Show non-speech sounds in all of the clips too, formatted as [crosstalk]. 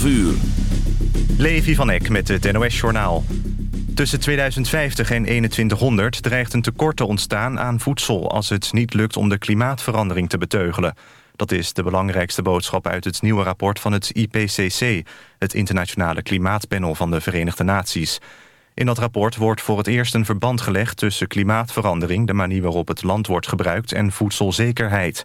12 uur. Levi van Eck met het NOS-journaal. Tussen 2050 en 2100 dreigt een tekort te ontstaan aan voedsel... als het niet lukt om de klimaatverandering te beteugelen. Dat is de belangrijkste boodschap uit het nieuwe rapport van het IPCC... het Internationale Klimaatpanel van de Verenigde Naties. In dat rapport wordt voor het eerst een verband gelegd tussen klimaatverandering... de manier waarop het land wordt gebruikt en voedselzekerheid...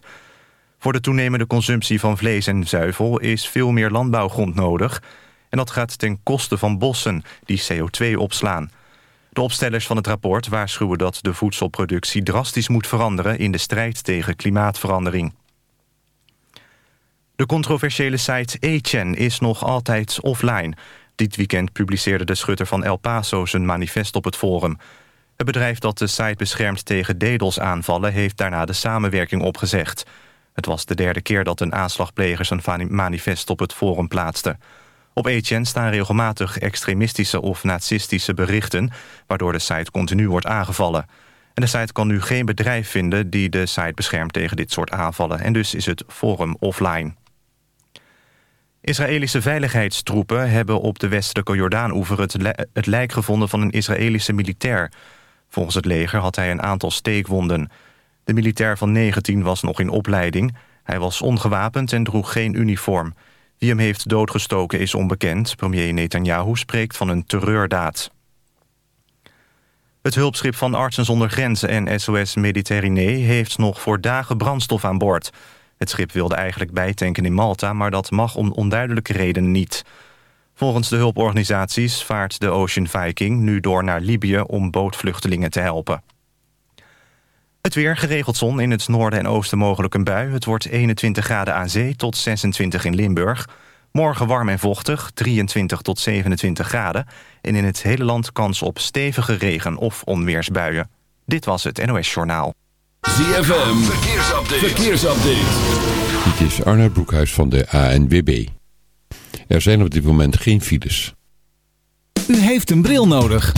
Voor de toenemende consumptie van vlees en zuivel is veel meer landbouwgrond nodig. En dat gaat ten koste van bossen die CO2 opslaan. De opstellers van het rapport waarschuwen dat de voedselproductie drastisch moet veranderen in de strijd tegen klimaatverandering. De controversiële site A-Chan is nog altijd offline. Dit weekend publiceerde de schutter van El Paso zijn manifest op het forum. Het bedrijf dat de site beschermt tegen DDoS-aanvallen... heeft daarna de samenwerking opgezegd. Het was de derde keer dat een aanslagpleger zijn manifest op het forum plaatste. Op HN staan regelmatig extremistische of nazistische berichten... waardoor de site continu wordt aangevallen. En de site kan nu geen bedrijf vinden die de site beschermt tegen dit soort aanvallen... en dus is het forum offline. Israëlische veiligheidstroepen hebben op de westelijke Jordaan-oever... Het, het lijk gevonden van een Israëlische militair. Volgens het leger had hij een aantal steekwonden... De militair van 19 was nog in opleiding. Hij was ongewapend en droeg geen uniform. Wie hem heeft doodgestoken is onbekend. Premier Netanyahu spreekt van een terreurdaad. Het hulpschip van Artsen zonder Grenzen en SOS Mediterranee... heeft nog voor dagen brandstof aan boord. Het schip wilde eigenlijk bijtanken in Malta... maar dat mag om onduidelijke redenen niet. Volgens de hulporganisaties vaart de Ocean Viking nu door naar Libië... om bootvluchtelingen te helpen. Het weer, geregeld zon, in het noorden en oosten mogelijk een bui. Het wordt 21 graden aan zee tot 26 in Limburg. Morgen warm en vochtig, 23 tot 27 graden. En in het hele land kans op stevige regen- of onweersbuien. Dit was het NOS Journaal. ZFM, verkeersupdate. verkeersupdate. Dit is Arnold Broekhuis van de ANWB. Er zijn op dit moment geen files. U heeft een bril nodig.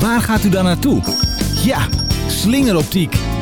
Waar gaat u dan naartoe? Ja Slingeroptiek.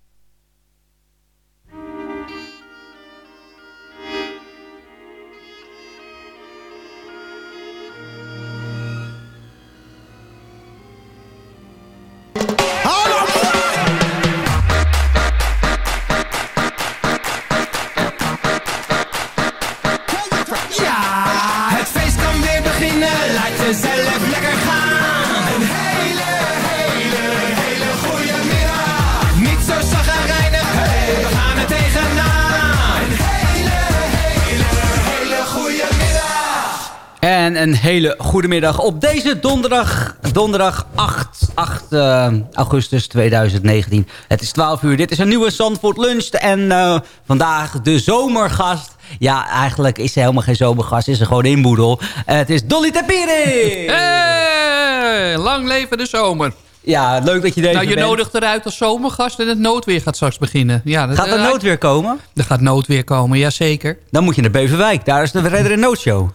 Hele goede middag op deze donderdag, donderdag 8, 8 uh, augustus 2019. Het is 12 uur, dit is een nieuwe Zandvoort Lunch en uh, vandaag de zomergast. Ja, eigenlijk is ze helemaal geen zomergast, is ze gewoon inboedel. Uh, het is Dolly Tapiri! Hey, lang leven de zomer. Ja, leuk dat je deze Nou, je bent. nodigt eruit als zomergast en het noodweer gaat straks beginnen. Ja, dat, Gaat er eh, noodweer komen? Er gaat noodweer komen, jazeker. Dan moet je naar Beverwijk, daar is de Redder in Noodshow.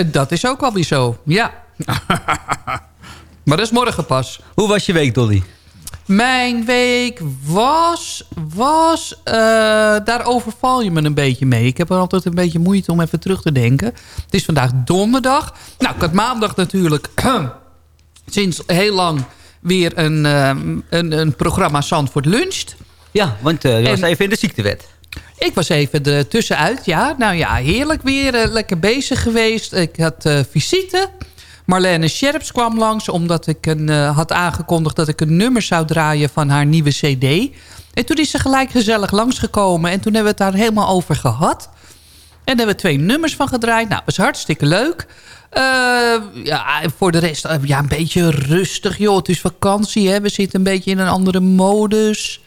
En dat is ook wel weer zo, ja. [laughs] maar dat is morgen pas. Hoe was je week, Dolly? Mijn week was... was uh, daar overval je me een beetje mee. Ik heb er altijd een beetje moeite om even terug te denken. Het is vandaag donderdag. Nou, ik had maandag natuurlijk... [clears throat] sinds heel lang weer een, uh, een, een programma Zandvoort Luncht. Ja, want uh, je was En- even in de ziektewet. Ik was even er tussenuit, ja. Nou ja, heerlijk weer. eh, lekker bezig geweest. Ik had eh, visite. Marlene Scherps kwam langs omdat ik een, eh, had aangekondigd... dat ik een nummer zou draaien van haar nieuwe cd. En toen is ze gelijk gezellig langsgekomen. En toen hebben we het daar helemaal over gehad. En daar hebben we twee nummers van gedraaid. Nou, was hartstikke leuk. Ja, voor de rest ja, een beetje rustig. Joh, het is vakantie, hè. We zitten een beetje in een andere modus.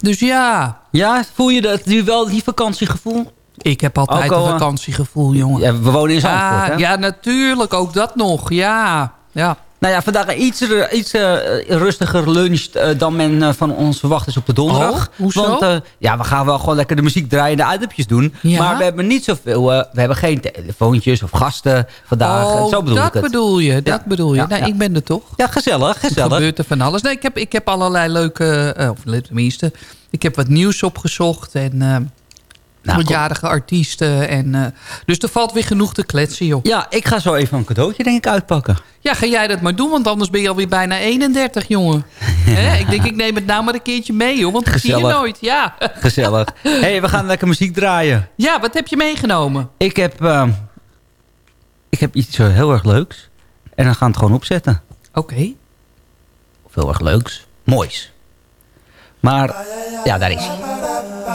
Dus ja, Ja, voel je dat nu wel, die vakantiegevoel? ik heb altijd al, een eh, vakantiegevoel, jongen. Ja, we wonen in Zandvoort, hè? ja, natuurlijk. Ook dat nog. Ja, ja. Nou ja, vandaag iets, iets eh, rustiger lunch eh, dan men eh, van ons verwacht is op de donderdag. Oh, hoezo? Want ja, we gaan wel gewoon lekker de muziek draaien en de doen. Ja? Maar we hebben niet zoveel, we hebben geen telefoontjes of gasten vandaag. oh, Zo bedoel dat ik het. bedoel je. Dat Ja, bedoel je. ja, nou, ik ben er toch. Ja, gezellig, Er gezellig. gebeurt er van alles. Nee, ik heb, ik heb allerlei leuke... of tenminste, ik heb wat nieuws opgezocht. En Nou, jarige artiesten. En, eh, dus er valt weer genoeg te kletsen, joh. Ja, ik ga zo even een cadeautje denk ik uitpakken. Ja, ga jij dat maar doen, want anders ben je alweer bijna 31, jongen. Hè? [laughs] Ik denk, ik neem het nou maar een keertje mee, joh, want dat zie je Gezellig. nooit. Ja. Gezellig. [laughs] hey, we gaan lekker muziek draaien. ja, wat heb je meegenomen? Ik heb, eh, ik heb iets eh, heel erg leuks. En dan gaan we het gewoon opzetten. Oké. Of heel erg leuks. Moois. Maar, ja, daar is hij.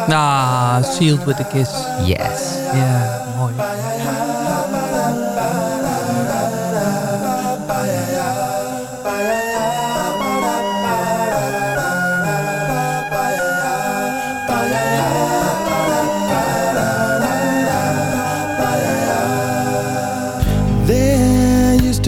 Nou, sealed with a kiss. Yes. Ja, mooi. There used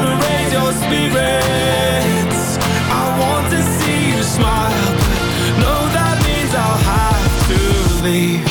leave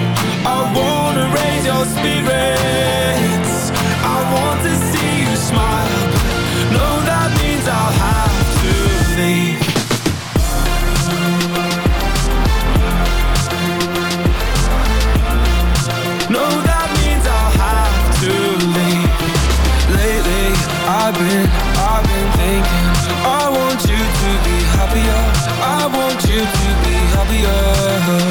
I wanna raise your spirits. I want to see you smile. That means I'll have to leave. No, that means I'll have to leave. Lately I've been, I've been thinking. I want you to be happier. I want you to be happier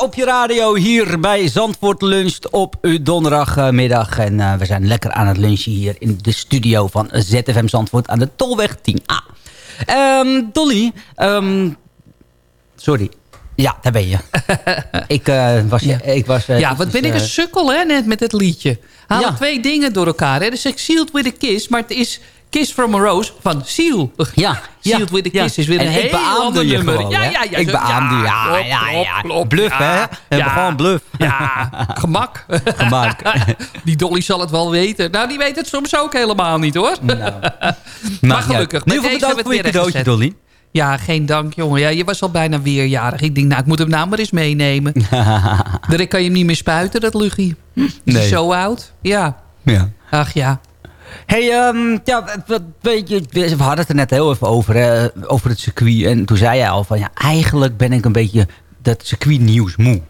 op je radio hier bij Zandvoort Luncht op uw donderdagmiddag. En uh, we zijn lekker aan het lunchen hier in de studio van ZFM Zandvoort aan de Tolweg 10A. Um, Dolly, um, sorry. Ja, daar ben je. [laughs] ik uh, was... Ja, ik was, uh, ja wat ben ik een sukkel hè, net met het liedje. Haal ja. twee dingen door elkaar. Hè. Dus ik sealed with a kiss, maar het is... Kiss from a Rose van Seal. Ja. Sealed ja, with a Kiss ja. is weer en een heel ander je nummer. Gewoon, ja, ja, ja, ik beaamde. Ja, ja, ja. Klopt, bluff, ja, hè? Gewoon bluff. Ja, [laughs] gemak. gemak. [laughs] die Dolly zal het wel weten. Nou, die weet het soms ook helemaal niet, hoor. Nou. [laughs] maar gelukkig. Nu voor bedankt voor je cadeautje, Dolly. Ja, geen dank, jongen. Ja, je was al bijna weerjarig. Ik denk, nou, ik moet hem nou maar eens meenemen. Dan kan je hem niet meer spuiten, dat luchtje. Is nee. hij zo oud? Ja. Ja. Ach ja. Hey, um, ja, wat, weet je, we hadden het er net heel even over, hè, over het circuit. En toen zei jij al van, ja, eigenlijk ben ik een beetje dat circuitnieuws moe.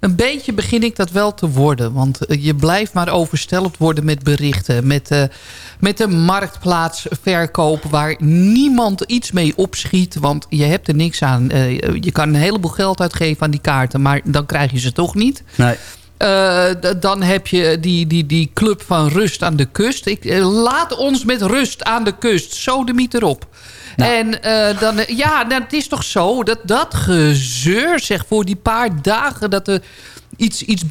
Een beetje begin ik dat wel te worden. Want je blijft maar oversteld worden met berichten. Met, uh, met de marktplaatsverkoop waar niemand iets mee opschiet. Want je hebt er niks aan. Uh, je kan een heleboel geld uitgeven aan die kaarten. Maar dan krijg je ze toch niet. Nee. Uh, dan heb je die, die, die club van rust aan de kust. Ik, laat ons met rust aan de kust. Sodemiet erop. Nou. En uh, dan, ja, nou, het is toch zo dat dat gezeur, zeg, voor die paar dagen... dat er iets, iets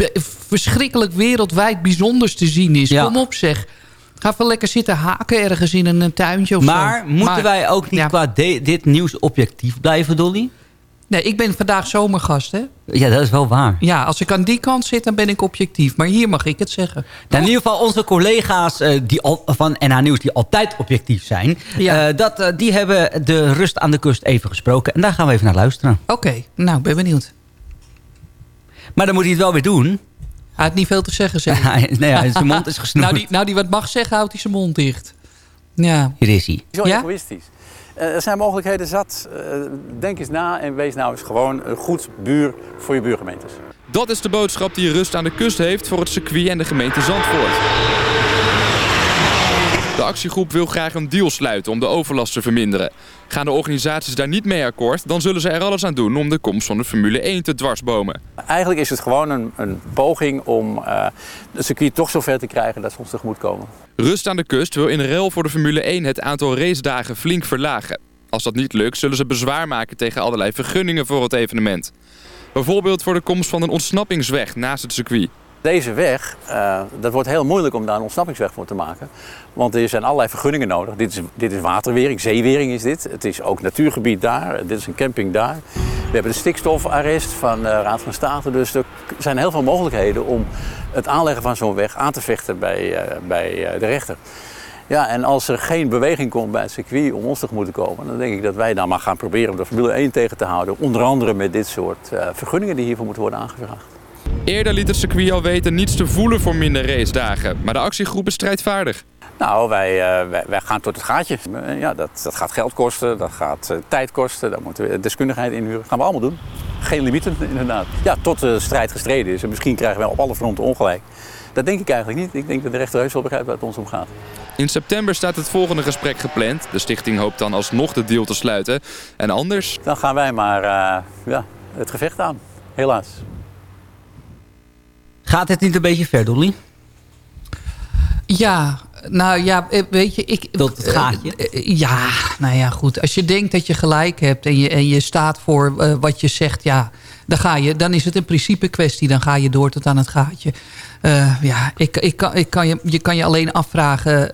verschrikkelijk wereldwijd bijzonders te zien is. Ja. Kom op, zeg. Ga even lekker zitten haken ergens in een tuintje of maar, zo. Moeten maar moeten wij ook niet ja. qua dit nieuws objectief blijven, Dolly? Nee, ik ben vandaag zomergast, hè? Ja, dat is wel waar. Ja, als ik aan die kant zit, dan ben ik objectief. Maar hier mag ik het zeggen. Nou, in ieder geval onze collega's uh, die al, van NH Nieuws... die altijd objectief zijn... Ja. Uh, dat, uh, die hebben de rust aan de kust even gesproken. En daar gaan we even naar luisteren. Oké, okay, nou, ben benieuwd. Maar dan moet hij het wel weer doen. Hij had niet veel te zeggen, zeg [laughs] nee, ja, zijn mond is [laughs] gesnoerd. nou, die, nou, die wat mag zeggen, houdt hij zijn mond dicht. Ja. Hier is hij. Zo ja? egoïstisch. Uh, er zijn mogelijkheden zat. Uh, denk eens na en wees nou eens gewoon een goed buur voor je buurgemeentes. Dat is de boodschap die Rust aan de Kust heeft voor het circuit en de gemeente Zandvoort. De actiegroep wil graag een deal sluiten om de overlast te verminderen. Gaan de organisaties daar niet mee akkoord, dan zullen ze er alles aan doen om de komst van de Formule 1 te dwarsbomen. Eigenlijk is het gewoon een, een poging om uh, het circuit toch zover te krijgen dat ze ons tegemoet komen. Rust aan de Kust wil in ruil voor de Formule 1 het aantal racedagen flink verlagen. Als dat niet lukt, zullen ze bezwaar maken tegen allerlei vergunningen voor het evenement. Bijvoorbeeld voor de komst van een ontsnappingsweg naast het circuit. Deze weg, uh, dat wordt heel moeilijk om daar een ontsnappingsweg voor te maken. Want er zijn allerlei vergunningen nodig. Dit is, dit is waterwering, zeewering is dit. Het is ook natuurgebied daar, dit is een camping daar. We hebben de stikstofarrest van de Raad van State. Dus er zijn heel veel mogelijkheden om het aanleggen van zo'n weg aan te vechten bij, uh, bij de rechter. Ja, en als er geen beweging komt bij het circuit om ons tegemoet te komen... dan denk ik dat wij dan maar gaan proberen om de Formule 1 tegen te houden. Onder andere met dit soort vergunningen die hiervoor moeten worden aangevraagd. Eerder liet het circuit al weten niets te voelen voor minder racedagen. Maar de actiegroep is strijdvaardig. Nou, wij, uh, wij, wij, gaan tot het gaatje. Uh, ja, dat, dat gaat geld kosten, dat gaat uh, tijd kosten, daar moeten we deskundigheid inhuren. Dat gaan we allemaal doen. Geen limieten, inderdaad. Ja, tot de strijd gestreden is. En misschien krijgen we op alle fronten ongelijk. Dat denk ik eigenlijk niet. Ik denk dat de rechter heus wel begrijpt waar het ons om gaat. In september staat het volgende gesprek gepland. De stichting hoopt dan alsnog de deal te sluiten. En anders? Dan gaan wij maar ja, het gevecht aan. Helaas. Gaat het niet een beetje ver, Dolly? Ja, nou ja, weet je, ik... Dat het gaatje? Uh, ja, nou ja, goed. Als je denkt dat je gelijk hebt en je, en je staat voor uh, wat je zegt, ja, dan ga je, dan is het een principe kwestie. Dan ga je door tot aan het gaatje. Uh, ja, ik, ik kan, ik kan je, je kan je alleen afvragen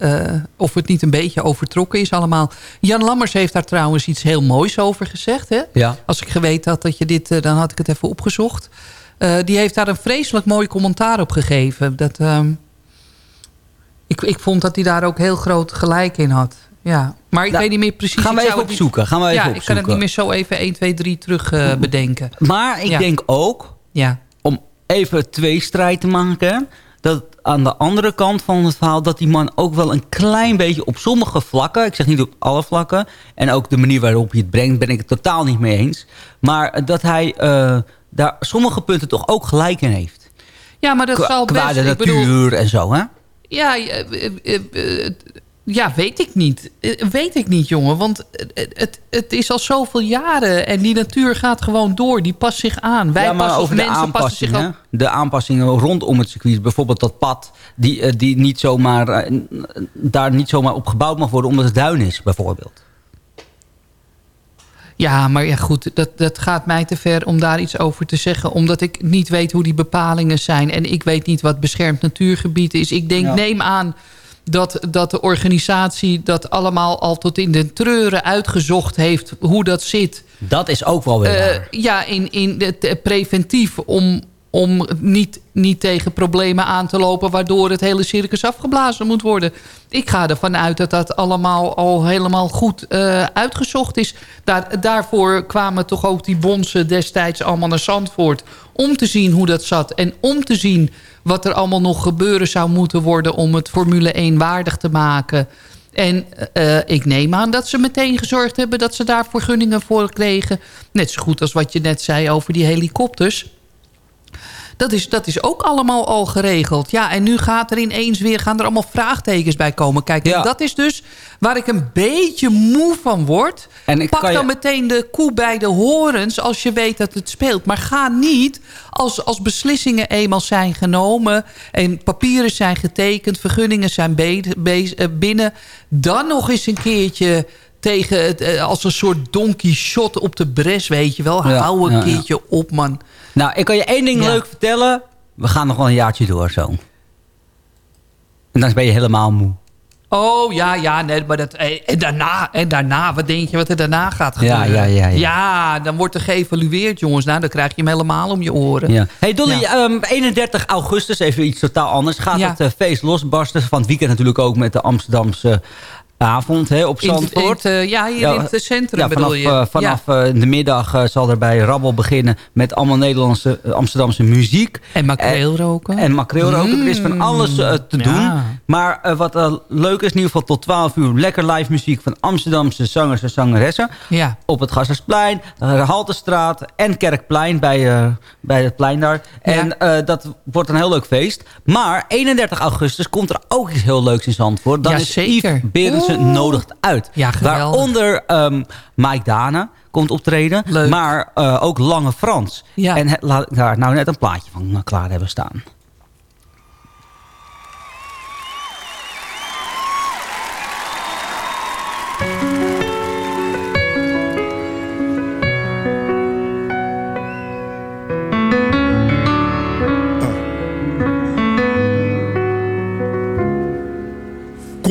of het niet een beetje overtrokken is allemaal. Jan Lammers heeft daar trouwens iets heel moois over gezegd, hè? Ja. Als ik geweten had dat je dit, dan had ik het even opgezocht. Die heeft daar een vreselijk mooi commentaar op gegeven. Dat... ehm, ik, ik vond dat hij daar ook heel groot gelijk in had. Ja. Maar ik Nou, weet niet meer precies. gaan we even opzoeken, gaan we even ja, ik kan het niet meer zo even 1, 2, 3 terug eh, bedenken. Maar ik Ja. denk ook, Ja. om even twee strijd te maken... dat aan de andere kant van het verhaal... dat die man ook wel een klein beetje op sommige vlakken... ik zeg niet op alle vlakken... en ook de manier waarop hij het brengt... ben ik het totaal niet mee eens. Maar dat hij eh, daar sommige punten toch ook gelijk in heeft. ja, maar dat Qua, zal qua best... de ik bedoel, natuur en zo, hè? Ja, eh, eh, eh, Ja, weet ik niet. Weet ik niet, jongen. Want het, het, is al zoveel jaren. En die natuur gaat gewoon door. Die past zich aan. Wij ja, maar passen over de mensen passen zich aanpassingen. De aanpassingen rondom het circuit. Bijvoorbeeld dat pad. Die, die niet zomaar, daar niet zomaar op gebouwd mag worden. Omdat het duin is, bijvoorbeeld. Ja, maar ja, goed, dat, dat gaat mij te ver om daar iets over te zeggen. Omdat ik niet weet hoe die bepalingen zijn. En ik weet niet wat beschermd natuurgebied is. Ik denk, Ja. neem aan dat, dat de organisatie dat allemaal al tot in de treuren uitgezocht heeft... hoe dat zit. Dat is ook wel weer Eh, ja, in, in het, eh, preventief om, om niet, niet tegen problemen aan te lopen... waardoor het hele circus afgeblazen moet worden. Ik ga ervan uit dat dat allemaal al helemaal goed eh, uitgezocht is. Daar, daarvoor kwamen toch ook die bonzen destijds allemaal naar Zandvoort... om te zien hoe dat zat en om te zien wat er allemaal nog gebeuren zou moeten worden... om het Formule 1 waardig te maken... En eh, ik neem aan dat ze meteen gezorgd hebben... dat ze daar vergunningen voor kregen. Net zo goed als wat je net zei over die helikopters. Dat is, dat is ook allemaal al geregeld. Ja, en nu gaat er ineens weer, gaan er allemaal vraagtekens bij komen. Kijk, dat is dus waar ik een beetje moe van word. En ik Pak je- dan meteen de koe bij de horens als je weet dat het speelt. Maar ga niet, als, als beslissingen eenmaal zijn genomen... en papieren zijn getekend, vergunningen zijn eh, binnen... dan nog eens een keertje tegen het, eh, als een soort donkey shot op de bres, weet je wel. Hou een keertje op, man. Nou, ik kan je één ding leuk vertellen. We gaan nog wel een jaartje door zo. En dan ben je helemaal moe. Oh, ja, ja, nee, maar dat... eh, En daarna, en daarna, wat denk je wat er daarna gaat gebeuren? ja, ja, ja. Ja, dan wordt er geëvalueerd, jongens. Nou, dan krijg je hem helemaal om je oren. Ja. Hey Dolly, Ja. ehm, 31 augustus, even iets totaal anders. Gaat het eh, feest losbarsten. Van het weekend natuurlijk ook met de Amsterdamse avond hè, op Zandvoort. in het, eh, ja, hier in het centrum ja, bedoel vanaf, je. eh, vanaf eh, de middag eh, zal er bij Rabbel beginnen met allemaal Nederlandse, eh, Amsterdamse muziek. En makreel roken. En makreel roken. Er is van alles eh, te doen. Maar eh, wat eh, leuk is, in ieder geval tot 12 uur lekker live muziek van Amsterdamse zangers en zangeressen. Ja. Op het Gassersplein, de Haltestraat en Kerkplein bij, eh, bij het plein daar. En eh, dat wordt een heel leuk feest. Maar 31 augustus komt er ook iets heel leuks in Zandvoort. Dan Ja, is zeker. Yves Oeh. nodigt uit. Ja. Waaronder ehm, Mike Dana komt optreden. Leuk. Maar eh, ook Lange Frans. Ja. En het- laat ik daar nou net een plaatje van eh, klaar hebben staan.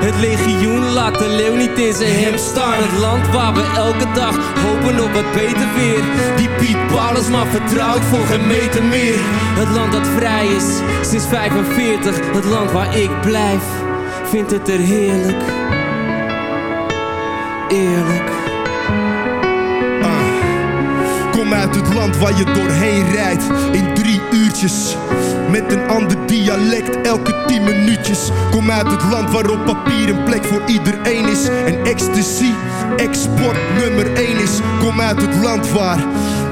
Het legioen laat de leeuw niet in zijn hem staan. Het land waar we elke dag hopen op wat beter weer. Die Piet Paulus maar vertrouwt voor geen meter meer. Het land dat vrij is sinds 45 Het land waar ik blijf, vindt het er heerlijk. Eerlijk. Kom uit het land waar je doorheen rijdt in drie uurtjes. Met een ander dialect elke tien minuutjes. Kom uit het land waar op papier een plek voor iedereen is. En ecstasy, export nummer één is. Kom uit het land waar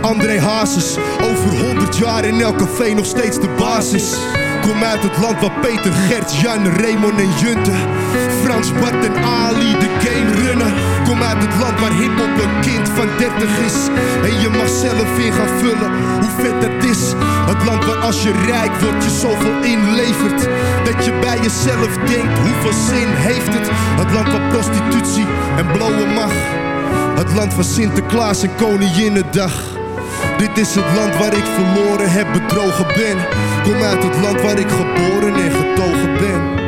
André Hazes over 100 jaar in elk café nog steeds de basis. Kom uit het land waar Peter, Gert, Jan, Raymond en Junte. Frans, Bart en Ali de game runnen. Kom uit het land waar hiphop een kind van 30 is. En je mag zelf in gaan vullen hoe vet dat is. Het land waar als je rijk wordt je zoveel inlevert. Dat je bij jezelf denkt hoeveel zin heeft het. Het land waar prostitutie en blowen mag. Het land van Sinterklaas en Koninginnedag. Dit is het land waar ik verloren heb, bedrogen ben. Kom uit het land waar ik geboren en getogen ben.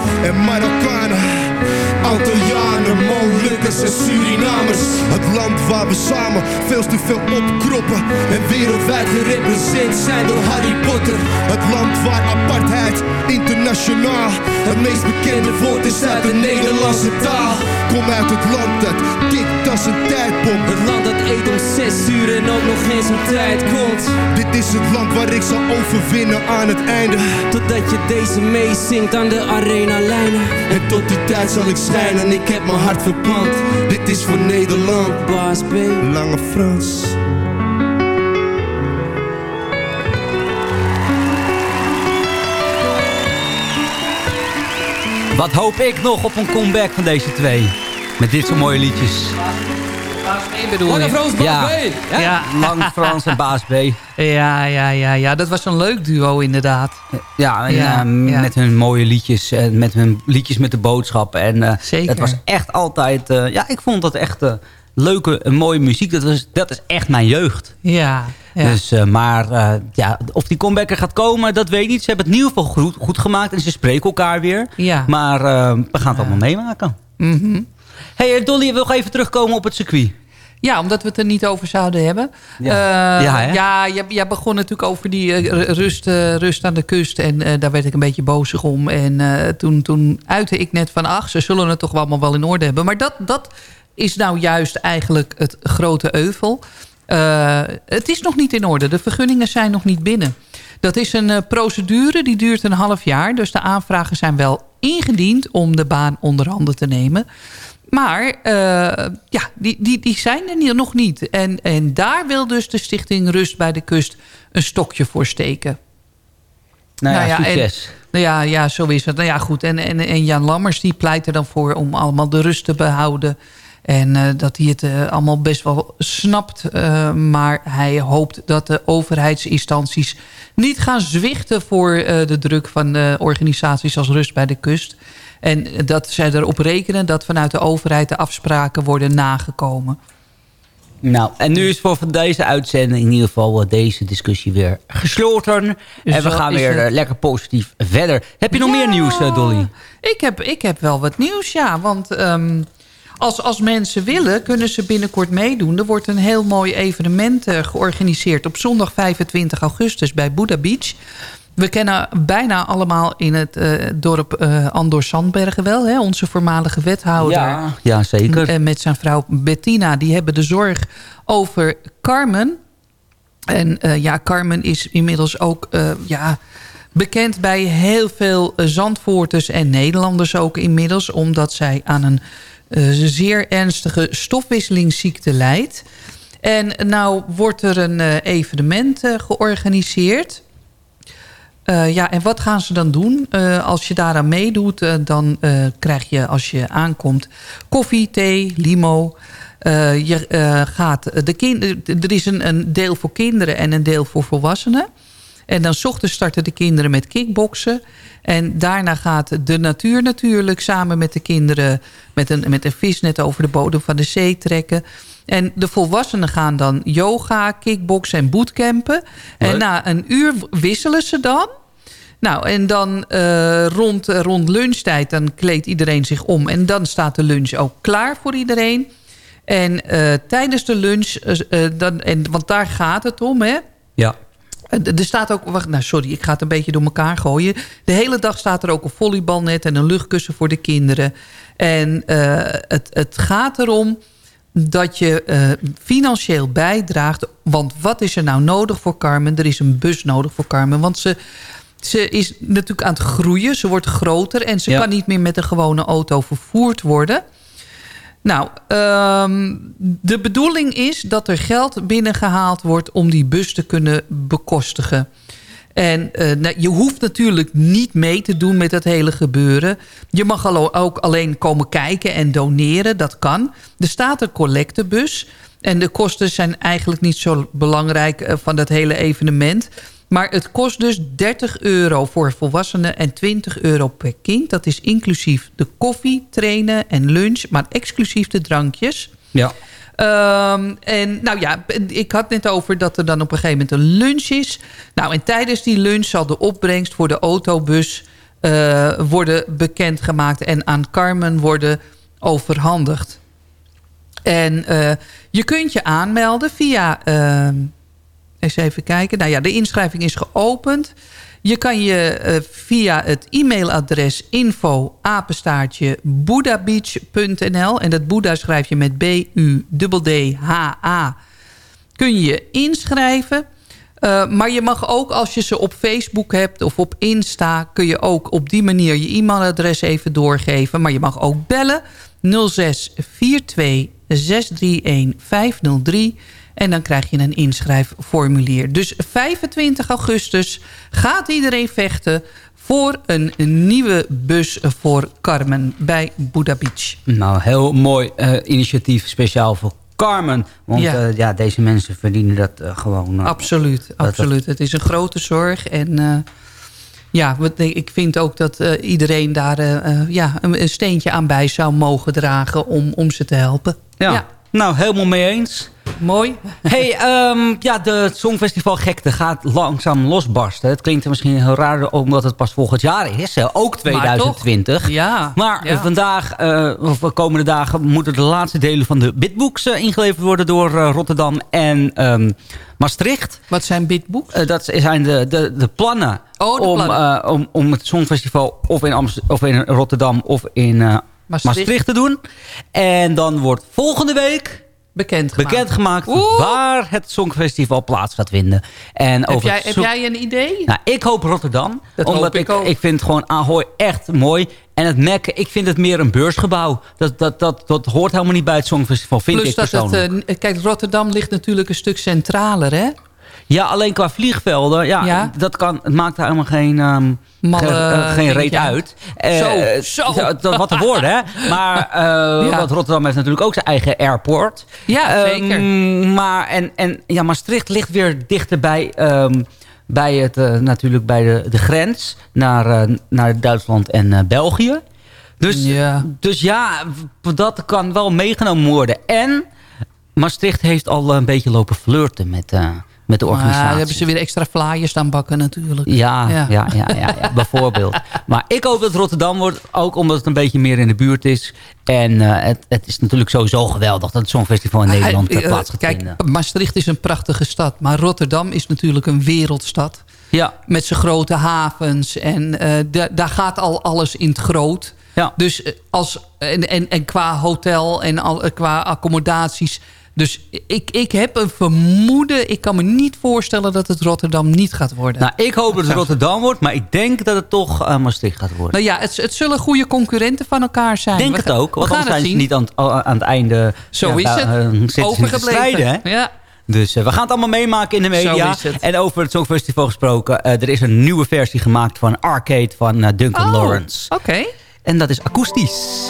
en Marokkanen. Antillianen, Molukkers en Surinamers. Het land waar we samen veel te veel opkroppen. En wereldwijd gerepresenteerd zijn door Harry Potter. Het land waar apartheid internationaal het meest bekende woord is uit de Nederlandse taal. Kom uit het land dat kikt als een tijdbom. Het land dat eet om zes uur en ook nog geen zo'n tijd komt. Dit is het land waar ik zal overwinnen aan het einde. Totdat je deze meezingt aan de arena lijnen. En tot die tijd zal ik schijnen, ik heb mijn hart verpand. Dit is voor Nederland, Baas B. Lange Frans. Wat hoop ik nog op een comeback van deze twee. Met dit soort mooie liedjes. Bedoel je? Frans, ja. ja. Lang Frans en Baas B. Ja, ja, ja, ja, dat was een leuk duo inderdaad. Ja, eh, ja. met hun mooie liedjes. En met hun liedjes met de boodschap. En eh, Zeker. het was echt altijd... eh, ja, ik vond dat echt eh, leuke en mooie muziek. Dat, was, dat is echt mijn jeugd. Ja, ja. Dus, eh, maar eh, ja, of die comeback er gaat komen, dat weet ik niet. Ze hebben het in ieder geval goed, goed gemaakt. En ze spreken elkaar weer. Ja. Maar eh, we gaan het allemaal meemaken. Mhm. hey, eh, Dolly, je wil nog even terugkomen op het circuit. Ja, omdat we het er niet over zouden hebben. Ja. Eh, Ja, hè? ja jij, jij begon natuurlijk over die eh, rust, eh, rust aan de kust. En eh, daar werd ik een beetje bozig om. En eh, toen, toen uitte ik net van... ach, ze zullen het toch allemaal wel in orde hebben. Maar dat, dat is nou juist eigenlijk het grote euvel. Eh, het is nog niet in orde. De vergunningen zijn nog niet binnen. Dat is een eh, procedure die duurt een half jaar. Dus de aanvragen zijn wel ingediend om de baan onder handen te nemen. Maar eh, ja, die, die, die zijn er niet- nog niet. En, en daar wil dus de stichting Rust bij de Kust een stokje voor steken. Nou ja, en- succes. nou ja, ja, zo is het. Nou ja, goed. En, en, en Jan Lammers die pleit er dan voor om allemaal de rust te behouden. En eh, dat hij het eh, allemaal best wel snapt. eh, maar hij hoopt dat de overheidsinstanties niet gaan zwichten voor de druk van organisaties als Rust bij de Kust. En dat zij erop rekenen dat vanuit de overheid de afspraken worden nagekomen. Nou, en nu is voor van deze uitzending in ieder geval deze discussie weer gesloten. en we gaan weer het. lekker positief verder. Heb je nog Ja. meer nieuws, Dolly? Ik heb, ik heb wel wat nieuws, ja. Want ehm, als, als mensen willen, kunnen ze binnenkort meedoen. Er wordt een heel mooi evenement eh, georganiseerd... op zondag 25 augustus bij Buddha Beach. We kennen bijna allemaal in het eh, dorp eh, Andor Sandbergen wel. Hè? Onze voormalige wethouder. Ja, ja zeker. En met zijn vrouw Bettina. Die hebben de zorg over Carmen. En ja, Carmen is inmiddels ook ja, bekend bij heel veel Zandvoorters en Nederlanders ook inmiddels. Omdat zij aan een zeer ernstige stofwisselingsziekte lijdt. En nou wordt er een eh, evenement eh, georganiseerd. Eh, ja, en wat gaan ze dan doen? Eh, als je daaraan meedoet, eh, dan eh, krijg je als je aankomt koffie, thee, limo. Eh, je eh, gaat de kind, er is een, een deel voor kinderen en een deel voor volwassenen. En dan 's ochtends starten de kinderen met kickboksen. En daarna gaat de natuur natuurlijk samen met de kinderen... met een, met een visnet over de bodem van de zee trekken. En de volwassenen gaan dan yoga, kickboksen en bootcampen. En na een uur wisselen ze dan. Nou, en dan eh, rond, rond lunchtijd dan kleedt iedereen zich om. En dan staat de lunch ook klaar voor iedereen. En eh, tijdens de lunch, eh, dan, en, want daar gaat het om, hè? Ja. Eh, Er staat ook, wacht, nou sorry, ik ga het een beetje door elkaar gooien. De hele dag staat er ook een volleybalnet en een luchtkussen voor de kinderen. En eh, het, het gaat erom dat je eh, financieel bijdraagt. Want wat is er nou nodig voor Carmen? Er is een bus nodig voor Carmen. Want ze, ze is natuurlijk aan het groeien. Ze wordt groter en ze Ja. kan niet meer met een gewone auto vervoerd worden. Nou, ehm, de bedoeling is dat er geld binnengehaald wordt... om die bus te kunnen bekostigen. En eh, nou, je hoeft natuurlijk niet mee te doen met het hele gebeuren. Je mag allo- ook alleen komen kijken en doneren, dat kan. Er staat een collectebus. En de kosten zijn eigenlijk niet zo belangrijk eh, van dat hele evenement. Maar het kost dus 30 euro voor volwassenen en 20 euro per kind. Dat is inclusief de koffie, trainen en lunch, maar exclusief de drankjes. Ja. Ehm, en nou ja, ik had net over dat er dan op een gegeven moment een lunch is. Nou, en tijdens die lunch zal de opbrengst voor de autobus eh, worden bekendgemaakt... en aan Carmen worden overhandigd. En eh, je kunt je aanmelden via... ehm, eens even kijken. Nou ja, de inschrijving is geopend. Je kan je eh, via het e-mailadres info apenstaartje en dat Boeddha schrijf je met B-U-D-D-H-A. Kun je inschrijven. Eh, maar je mag ook als je ze op Facebook hebt of op Insta... kun je ook op die manier je e-mailadres even doorgeven. Maar je mag ook bellen 06 42 631 503... En dan krijg je een inschrijfformulier. Dus 25 augustus gaat iedereen vechten... voor een nieuwe bus voor Carmen bij Buddha Beach. Nou, heel mooi eh, initiatief speciaal voor Carmen. Want Ja. ja, ja deze mensen verdienen dat eh, gewoon. eh, Absoluut, dat- absoluut. Het is een grote zorg. En eh, ja, ik vind ook dat eh, iedereen daar eh, eh, ja, een, een steentje aan bij zou mogen dragen... om, om ze te helpen. Ja. Nou, helemaal mee eens. Mooi. Hey, ehm, ja, de Songfestival Gekte gaat langzaam losbarsten. Het klinkt misschien heel raar omdat het pas volgend jaar is. hè, Ook 2020. Ja. Maar ja. eh, vandaag, eh, of de komende dagen, moeten de laatste delen van de bitbooks eh, ingeleverd worden door eh, Rotterdam en ehm, Maastricht. Wat zijn bitbooks? Dat zijn de, de, de plannen, Oh, de om, plannen. om, om het Songfestival of in, Amst- of in Rotterdam of in Maastricht. Maastricht. te doen. En dan wordt volgende week Bekend bekendgemaakt waar het Songfestival plaats gaat vinden. En Heb over jij, het heb jij een idee? nou, ik hoop Rotterdam. Dat omdat hoop ik ook. ik vind gewoon Ahoy echt mooi. En het Mekken, ik vind het meer een beursgebouw. Dat, dat, dat, dat hoort helemaal niet bij het Songfestival, vind Plus ik dat het... eh, kijk, Rotterdam ligt natuurlijk een stuk centraler, hè? Ja, alleen qua vliegvelden, ja, Ja. Dat kan, het maakt er helemaal geen, Malle geen, eh, geen reet uit. Eh, Zo, zo. ja, dat- wat te woorden, hè. Maar eh, Ja. want Rotterdam heeft natuurlijk ook zijn eigen airport. Ja, Ehm, zeker. Maar, en, en ja, Maastricht ligt weer dichter bij, ehm, bij, het, eh, natuurlijk bij de, de grens naar, eh, naar Duitsland en eh, België. Dus Ja. dus ja, dat kan wel meegenomen worden. En Maastricht heeft al een beetje lopen flirten met, eh, met de organisatie. dan hebben ze weer extra flyers staan bakken natuurlijk. Ja, Ja. ja. Ja, ja, ja, [laughs] bijvoorbeeld. Maar ik hoop dat Rotterdam wordt, ook omdat het een beetje meer in de buurt is. En eh, het, het is natuurlijk sowieso geweldig dat het Songfestival in Nederland Hij- eh, plaats gaat Kijk, vinden. Maastricht is een prachtige stad. Maar Rotterdam is natuurlijk een wereldstad. Ja, Met zijn grote havens. En da- daar gaat al alles in het groot. ja. Dus als, en, en, en qua hotel en al, qua accommodaties. Dus ik, ik heb een vermoeden. Ik kan me niet voorstellen dat het Rotterdam niet gaat worden. Nou, ik hoop dat het Rotterdam wordt, maar ik denk dat het toch eh, Maastricht gaat worden. Nou ja, het, het zullen goede concurrenten van elkaar zijn. Ik denk We het ook, want anders zijn ze niet aan het, aan het einde... Zo ja, is het. eh, Overgebleven. strijden, hè? Ja. Dus eh, we gaan het allemaal meemaken in de media. En over het Songfestival gesproken. er is een nieuwe versie gemaakt van Arcade van Duncan Oh, Lawrence. Oké. En dat is akoestisch.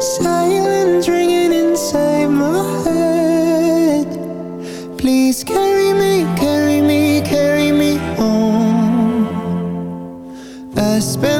Silence ringing inside my head. Please carry me, carry me, carry me home. I spent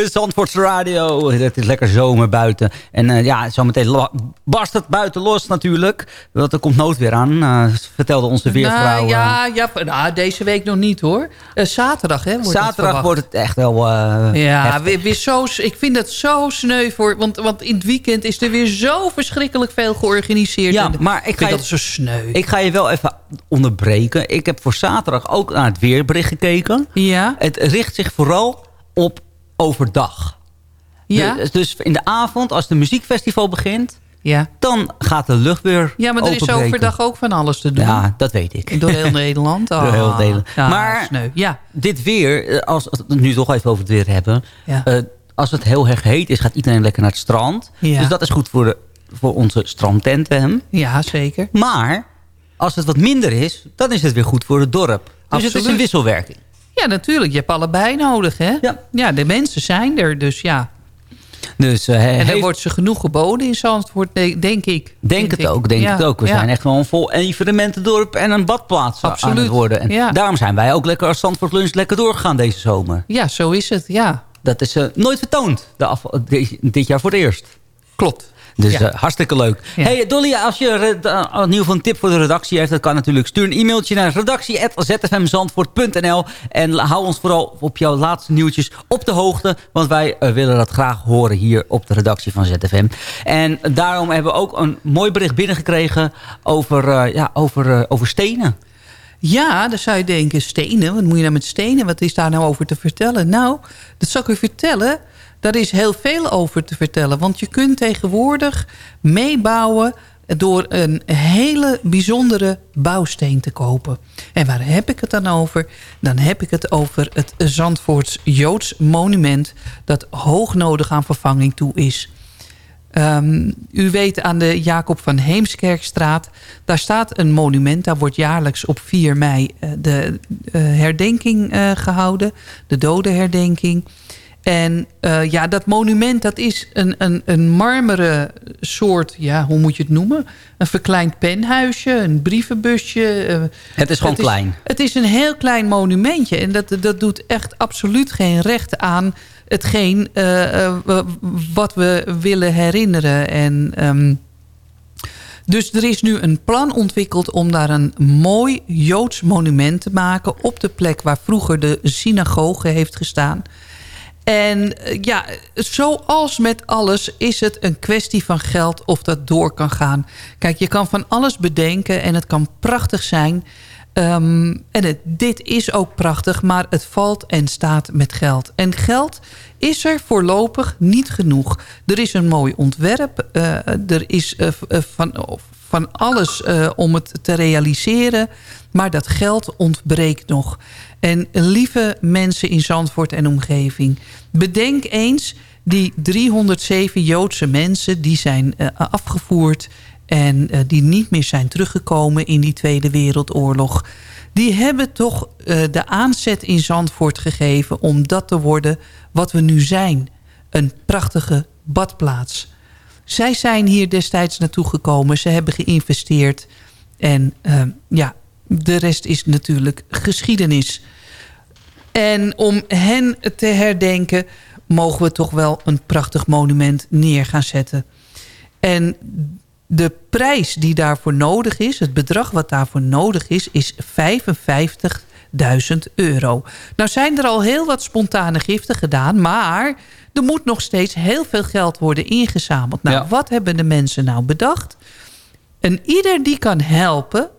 je Zandvoortse radio. Het is lekker zomer buiten. En uh, ja, zometeen barst het buiten los natuurlijk. Want er komt nood weer aan, uh, vertelde onze weervrouw. Nou, ja, ja nou, deze week nog niet hoor. Uh, zaterdag hè, wordt Zaterdag het wordt het echt wel Ja, weer, weer zo, ik vind het zo sneu voor... Want, want in het weekend is er weer zo verschrikkelijk veel georganiseerd. Ja, maar ik, vind ga dat zo sneu. Ik ga je wel even onderbreken. Ik heb voor zaterdag ook naar het weerbericht gekeken. Ja. Het richt zich vooral op overdag. Ja. Dus, dus in de avond, als de muziekfestival begint... Ja. dan gaat de lucht weer Ja, maar er openbreken. is overdag ook van alles te doen. Ja, dat weet ik. Door heel Nederland. Oh. [laughs] Door heel Nederland. Ja, maar sneu. Ja. dit weer, als we het nu toch even over het weer hebben... Ja. Uh, als het heel erg heet is, gaat iedereen lekker naar het strand. Ja. Dus dat is goed voor, de, voor onze strandtenten. Ja, zeker. Maar als het wat minder is, dan is het weer goed voor het dorp. Dus Absoluut. het is een wisselwerking. Ja, natuurlijk. Je hebt allebei nodig, hè? Ja. Ja, de mensen zijn er, dus ja. Dus, uh, en er heeft... wordt ze genoeg geboden in Zandvoort, denk ik. Denk, het ik. ook, denk ja. het ook. We ja. zijn echt gewoon een vol evenementendorp en een badplaats Absoluut. aan het worden. En ja. daarom zijn wij ook lekker als Zandvoort Lunch lekker doorgegaan deze zomer. Ja, zo is het, ja. Dat is uh, nooit vertoond, de af, dit jaar voor het eerst. Klopt. Dus ja. uh, hartstikke leuk. Ja. Hey Dolly, als je uh, in ieder geval een tip voor de redactie heeft... dat kan natuurlijk. Stuur een e-mailtje naar redactie.zfmzandvoort.nl en hou ons vooral op jouw laatste nieuwtjes op de hoogte. Want wij uh, willen dat graag horen hier op de redactie van ZFM. En daarom hebben we ook een mooi bericht binnengekregen over, ja, over, over stenen. Ja, dan zou je denken, stenen, wat moet je nou met stenen? Wat is daar nou over te vertellen? Nou, dat zal ik u vertellen... Daar is heel veel over te vertellen. Want je kunt tegenwoordig meebouwen door een hele bijzondere bouwsteen te kopen. En waar heb ik het dan over? Dan heb ik het over het Zandvoorts Joods monument... dat hoognodig aan vervanging toe is. Um, u weet aan de Jacob van Heemskerkstraat... daar staat een monument. Daar wordt jaarlijks op 4 mei de uh, herdenking uh, gehouden. De dodenherdenking. En uh, ja, dat monument dat is een, een, een marmeren soort, ja, hoe moet je het noemen? Een verkleind penhuisje, een brievenbusje. Uh, het is gewoon het klein. Is, het is een heel klein monumentje. En dat, dat doet echt absoluut geen recht aan hetgeen uh, wat we willen herinneren. En... Um, dus er is nu een plan ontwikkeld om daar een mooi Joods monument te maken... op de plek waar vroeger de synagoge heeft gestaan. En ja, zoals met alles is het een kwestie van geld of dat door kan gaan. Kijk, je kan van alles bedenken en het kan prachtig zijn. Um, en dit is ook prachtig, maar het valt en staat met geld. En geld is er voorlopig niet genoeg. Er is een mooi ontwerp, uh, er is uh, van, van alles om het te realiseren... maar dat geld ontbreekt nog. En lieve mensen in Zandvoort en omgeving... bedenk eens die 307 Joodse mensen... die zijn uh, afgevoerd en uh, die niet meer zijn teruggekomen... in die Tweede Wereldoorlog. Die hebben toch uh, de aanzet in Zandvoort gegeven... om dat te worden wat we nu zijn. Een prachtige badplaats. Zij zijn hier destijds naartoe gekomen. Ze hebben geïnvesteerd. En ja, de rest is natuurlijk geschiedenis. En om hen te herdenken... mogen we toch wel een prachtig monument neer gaan zetten. En de prijs die daarvoor nodig is... het bedrag wat daarvoor nodig is... is 55.000 euro. Nou zijn er al heel wat spontane giften gedaan... maar er moet nog steeds heel veel geld worden ingezameld. Nou, ja. wat hebben de mensen nou bedacht? En ieder die kan helpen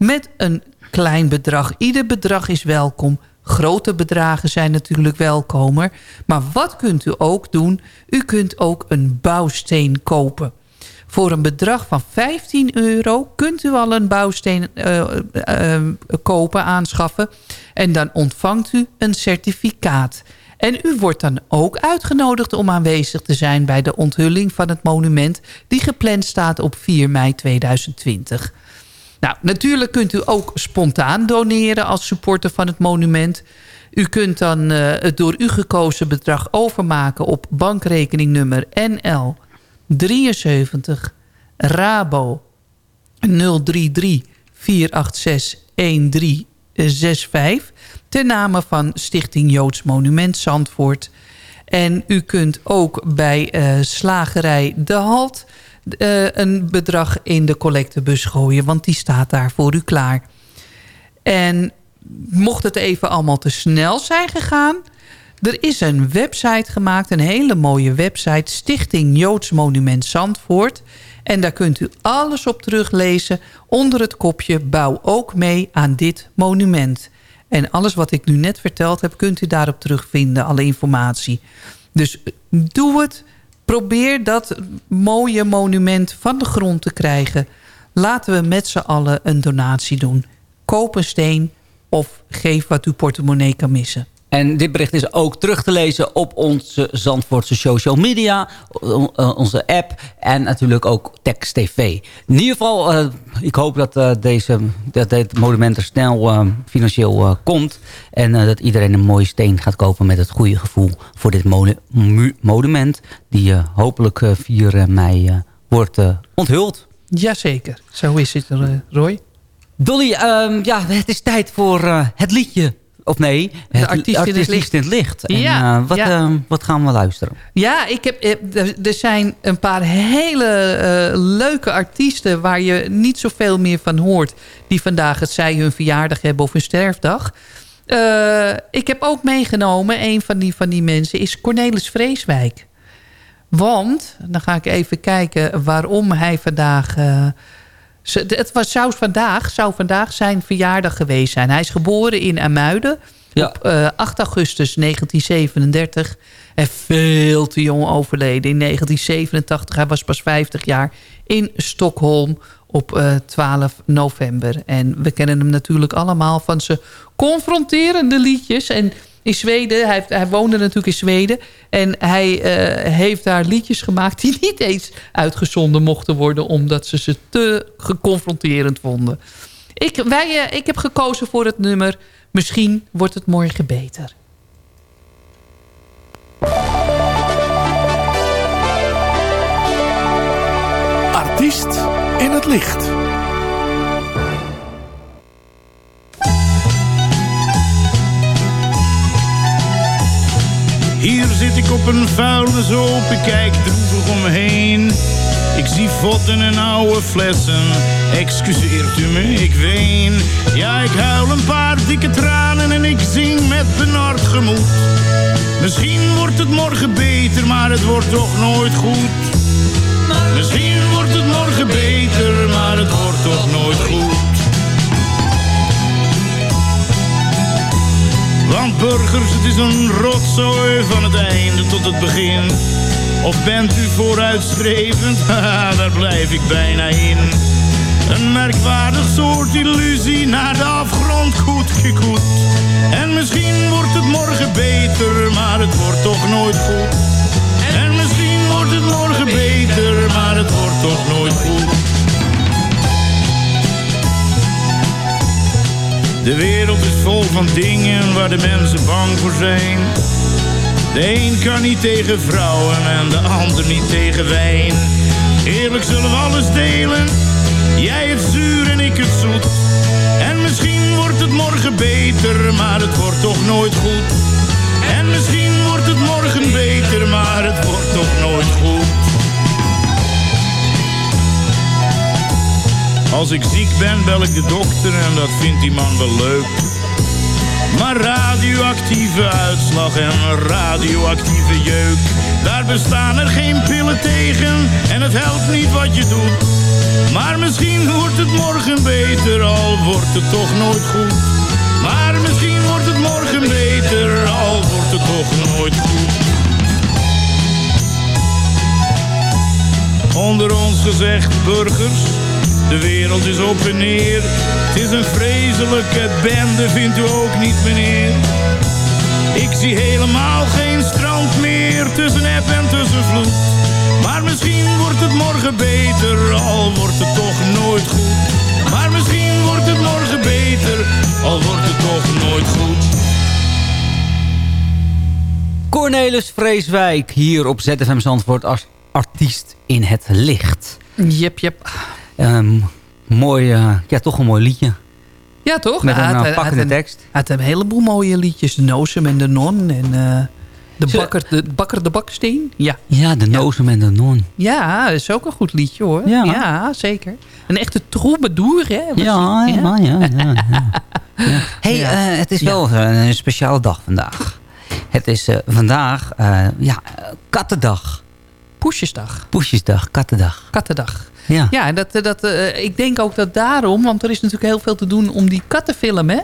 met een klein bedrag. Ieder bedrag is welkom. Grote bedragen zijn natuurlijk welkomer. Maar wat kunt u ook doen? U kunt ook een bouwsteen kopen. Voor een bedrag van 15 euro kunt u al een bouwsteen uh, uh, kopen, aanschaffen. En dan ontvangt u een certificaat. En u wordt dan ook uitgenodigd om aanwezig te zijn... bij de onthulling van het monument... die gepland staat op 4 mei 2020. Nou, natuurlijk kunt u ook spontaan doneren als supporter van het monument. U kunt dan uh, het door u gekozen bedrag overmaken op bankrekeningnummer NL 73 Rabo 033 486 13 365 ten name van Stichting Joods Monument Zandvoort. En u kunt ook bij uh, Slagerij De Halt een bedrag in de collectebus gooien, want die staat daar voor u klaar. En mocht het even allemaal te snel zijn gegaan... er is een website gemaakt, een hele mooie website... Stichting Joods Monument Zandvoort... En daar kunt u alles op teruglezen onder het kopje bouw ook mee aan dit monument. En alles wat ik nu net verteld heb, kunt u daarop terugvinden, alle informatie. Dus doe het. Probeer dat mooie monument van de grond te krijgen. Laten we met z'n allen een donatie doen. Koop een steen of geef wat uw portemonnee kan missen. En dit bericht is ook terug te lezen op onze Zandvoortse social media. Onze app en natuurlijk ook Text TV. In ieder geval, uh, ik hoop dat, uh, deze, dat dit monument er snel uh, financieel komt. En dat iedereen een mooie steen gaat kopen met het goede gevoel voor dit monument. Die hopelijk 4 mei wordt onthuld. Jazeker, zo is het Roy. Dolly, um, ja, het is tijd voor het liedje of nee, het, de artiest, artiest in, het in het licht. En, ja, uh, wat, ja. uh, wat gaan we luisteren? Ja, ik heb, er zijn een paar hele uh, leuke artiesten... waar je niet zoveel meer van hoort... die vandaag het zij hun verjaardag hebben of hun sterfdag. ik heb ook meegenomen, een van die, van die mensen is Cornelis Vreeswijk. Want, dan ga ik even kijken waarom hij vandaag... Het was, zou, vandaag, zou vandaag zijn verjaardag geweest zijn. Hij is geboren in Amuiden op uh, 8 augustus 1937. En veel te jong overleden in 1987. Hij was pas 50 jaar in Stockholm op uh, 12 november. En we kennen hem natuurlijk allemaal van zijn confronterende liedjes... en in Zweden. Hij, hij, woonde natuurlijk in Zweden. En hij uh, heeft daar liedjes gemaakt die [laughs] niet eens uitgezonden mochten worden... omdat ze ze te geconfronterend vonden. Ik, wij, uh, ik heb gekozen voor het nummer Misschien wordt het morgen beter. Artiest in het licht. Hier zit ik op een vuilnishoop, ik kijk droevig om me heen. Ik zie votten en oude flessen, excuseert u me, ik ween. Ja, ik huil een paar dikke tranen en ik zing met benard gemoed. Misschien wordt het morgen beter, maar het wordt toch nooit goed. Misschien wordt het morgen beter, maar het wordt toch nooit goed. Want burgers, het is een rotzooi van het einde tot het begin. Of bent u vooruitstrevend? [laughs] Daar blijf ik bijna in. Een merkwaardig soort illusie naar de afgrond goed gekoet. En misschien wordt het morgen beter, maar het wordt toch nooit goed. En misschien wordt het morgen beter, maar het wordt toch nooit goed. De wereld is vol van dingen waar de mensen bang voor zijn. De een kan niet tegen vrouwen en de ander niet tegen wijn. Eerlijk zullen we alles delen, jij het zuur en ik het zoet. En misschien wordt het morgen beter, maar het wordt toch nooit goed. En misschien wordt het morgen beter, maar het wordt toch nooit goed. Als ik ziek ben, bel ik de dokter en dat vindt die man wel leuk. Maar radioactieve uitslag en radioactieve jeuk, daar bestaan er geen pillen tegen en het helpt niet wat je doet. Maar misschien wordt het morgen beter, al wordt het toch nooit goed. Maar misschien wordt het morgen beter, al wordt het toch nooit goed. Onder ons gezegd, burgers de wereld is op en neer. Het is een vreselijke bende, vindt u ook niet, meneer? Ik zie helemaal geen strand meer tussen app en tussen vloed. Maar misschien wordt het morgen beter, al wordt het toch nooit goed. Maar misschien wordt het morgen beter, al wordt het toch nooit goed. Cornelis Vreeswijk hier op ZFM Zandvoort als artiest in het licht. Jep, jep. Um, mooi, uh, ja, toch een mooi liedje. Ja, toch? Met Hij een had- eh, had pakkende tekst. Hij had een heleboel mooie liedjes. De Nozem en de Non. En eh, de, Zo- bakker, de Bakker de Baksteen. Ja. Ja, de Nozem en de Non. Ja, dat is ook een goed liedje hoor. Ja. zeker. Een echte troubadour, hè? Ja, hij, ja, ja. ja, [laughs] ja. hey, Ja. het is wel een speciale dag vandaag. Het is vandaag, ja, kattendag. Poesjesdag. Poesjesdag, kattendag. Kattendag. Ja. Ja, dat, dat, eh, ik denk ook dat daarom... want er is natuurlijk heel veel te doen om die kattenfilm, hè?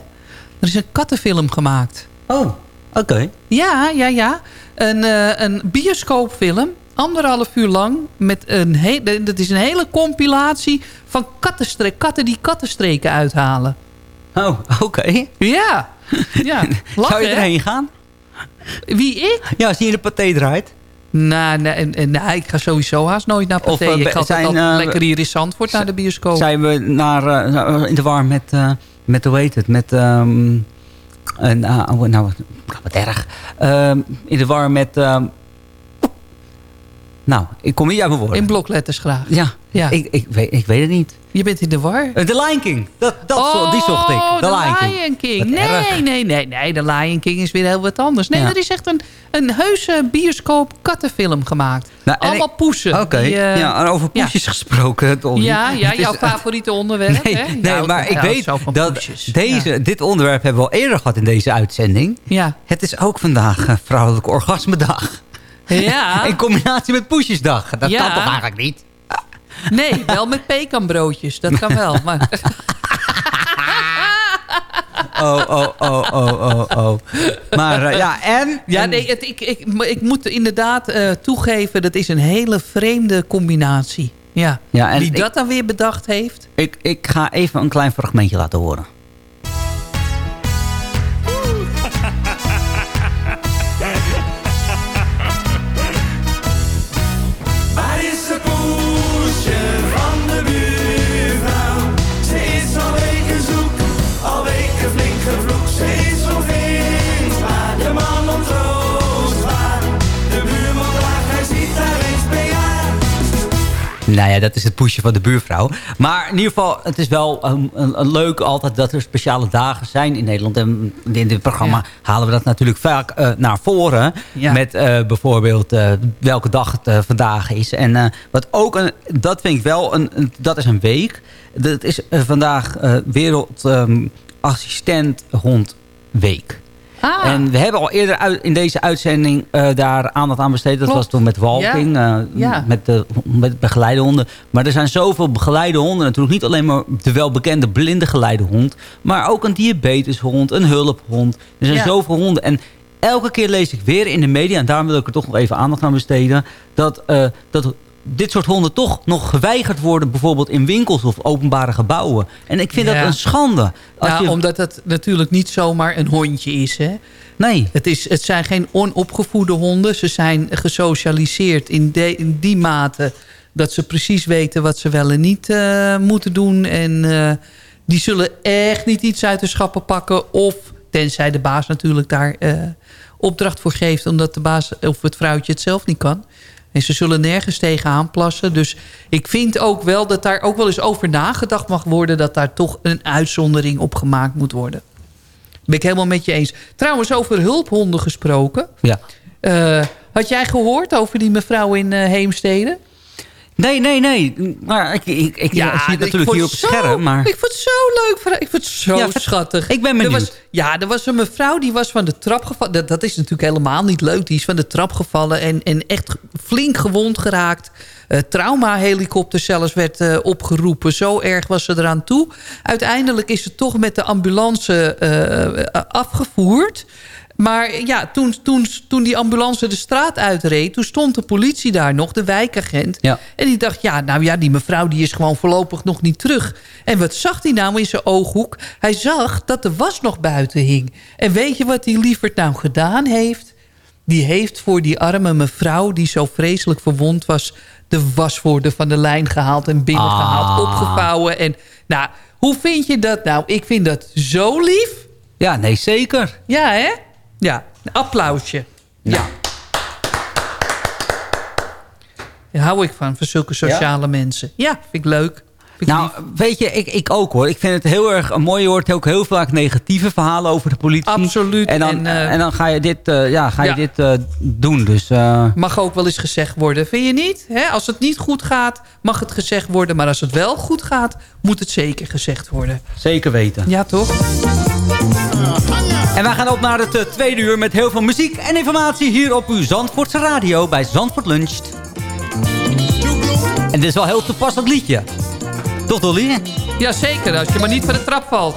Er is een kattenfilm gemaakt. Oh, oké. Ja, ja, ja. Een, eh, een bioscoopfilm, anderhalf uur lang. Met een he dat is een hele compilatie van katten die kattenstreken uithalen. Oh, oké. Ja. ja. [laughs] Zou je erheen gaan? Wie, ik? Ja, als je in de paté draait. Nou, nee, nee, ik ga sowieso haast nooit naar Pathé. eh, ik ga zijn, altijd eh, lekker hier in Zandvoort naar de bioscoop. Zijn we naar, eh, in de war met, eh, met hoe heet het, met... ehm ah, oh, nou, wat erg. Ehm, in de war met... ehm, nou, ik kom niet uit mijn woorden. In blokletters graag. Ja, Ja. Ik, ik, weet, ik weet het niet. Je bent in de war. Eh, The Lion King. Dat, dat, zo- die zocht ik. Oh, The Lion King. Lion King. Nee, nee, nee, nee. De Lion King is weer heel wat anders. Nee, Ja. er is echt een, een heuse bioscoop kattenfilm gemaakt. Nou, Allemaal ik- poesen. Oké, eh, ja, en over poesjes gesproken. Dolly. Ja, [laughs] ja is- jouw favoriete onderwerp. Nee, hè? nee maar ik weet dat poesjes. deze, Ja. dit onderwerp hebben we al eerder gehad in deze uitzending. Ja. Het is ook vandaag eh, vrouwelijke orgasmedag. Ja. [laughs] In combinatie met poesjesdag. Dat Ja. kan toch eigenlijk niet? Nee, wel met pekanbroodjes. Dat kan wel. Maar, [laughs] Oh, oh, oh, oh, oh, oh. Maar eh, ja, en? ja, nee, het, ik, ik, ik moet inderdaad eh, toegeven... dat is een hele vreemde combinatie. Ja. Ja, en Wie ik- dat dan weer bedacht heeft... Ik, ik ga even een klein fragmentje laten horen. Nou ja, dat is het poesje van de buurvrouw. Maar in ieder geval, het is wel een, een, een leuk altijd dat er speciale dagen zijn in Nederland. En in dit programma halen we dat natuurlijk vaak eh, naar voren. Ja. Met eh, bijvoorbeeld eh, welke dag het vandaag is. En wat ook, een, dat vind ik wel, een, een- dat is een week. Dat is vandaag eh Wereld ehm, Assistent Hond Week. Ah. En we hebben al eerder uit, in deze uitzending eh, daar aandacht aan besteed. Dat Klopt. was toen met walking, eh, Ja. met, de, met begeleide honden. Maar er zijn zoveel begeleide honden. Natuurlijk niet alleen maar de welbekende blinde geleide hond. Maar ook een diabeteshond, een hulphond. Er zijn Ja. zoveel honden. En elke keer lees ik weer in de media... en daarom wil ik er toch nog even aandacht aan besteden... dat, eh, dat dit soort honden toch nog geweigerd worden... bijvoorbeeld in winkels of openbare gebouwen. En ik vind Ja. dat een schande. Als Ja, je- omdat het natuurlijk niet zomaar een hondje is. Hè? Nee. Het, is, het zijn geen onopgevoede honden. Ze zijn gesocialiseerd in, de, in die mate dat ze precies weten wat ze wel en niet eh, moeten doen. En eh, die zullen echt niet iets uit de schappen pakken. Of, tenzij de baas natuurlijk daar eh, opdracht voor geeft... omdat de baas of het vrouwtje het zelf niet kan. En ze zullen nergens tegen aanplassen. Dus ik vind ook wel dat daar ook wel eens over nagedacht mag worden... dat daar toch een uitzondering op gemaakt moet worden. Ben ik helemaal met je eens. Trouwens, over hulphonden gesproken. Ja. Eh, had jij gehoord over die mevrouw in eh, Heemstede? Nee, nee, nee. Maar ik, ik, ik zie het natuurlijk hier op het scherm. Maar... Ik vond het zo leuk. Ik vond het zo Ja, schattig. ik ben Er was, ja, er was een mevrouw die was van de trap gevallen. Dat, dat is natuurlijk helemaal niet leuk. Die is van de trap gevallen en, en echt flink gewond geraakt. Eh Trauma-helikopter zelfs werd eh, opgeroepen. Zo erg was ze eraan toe. Uiteindelijk is ze toch met de ambulance eh, afgevoerd. Maar ja, toen, toen, toen die ambulance de straat uitreed... toen stond de politie daar nog, de wijkagent. Ja. En die dacht, ja, nou ja, die mevrouw die is gewoon voorlopig nog niet terug. En wat zag hij nou in zijn ooghoek? Hij zag dat de was nog buiten hing. En weet je wat die lieverd nou gedaan heeft? Die heeft voor die arme mevrouw die zo vreselijk verwond was... de waswoorden van de lijn gehaald en binnengehaald, Ah. opgevouwen. En nou, hoe vind je dat nou? Ik vind dat zo lief. Ja, nee, zeker. Ja, hè? Ja, een applausje. Ja. Daar hou ik van, van zulke sociale mensen. Ja, vind ik leuk. Nou, weet je, ik, ik ook hoor. Ik vind het heel erg mooi. Je hoort ook heel vaak negatieve verhalen over de politie. Absoluut. En dan, en, eh, dan ga je dit, eh, ja, ga. Je dit eh, doen. Dus, Mag ook wel eens gezegd worden. Vind je niet? Als het niet goed gaat, mag het gezegd worden. Maar als het wel goed gaat, moet het zeker gezegd worden. Zeker weten. Ja, toch? En wij gaan op naar het eh, tweede uur met heel veel muziek en informatie hier op uw Zandvoortse radio bij Zandvoort Luncht. En dit is wel heel toepassend liedje. Toch Dolly? Jazeker, als je maar niet van de trap valt.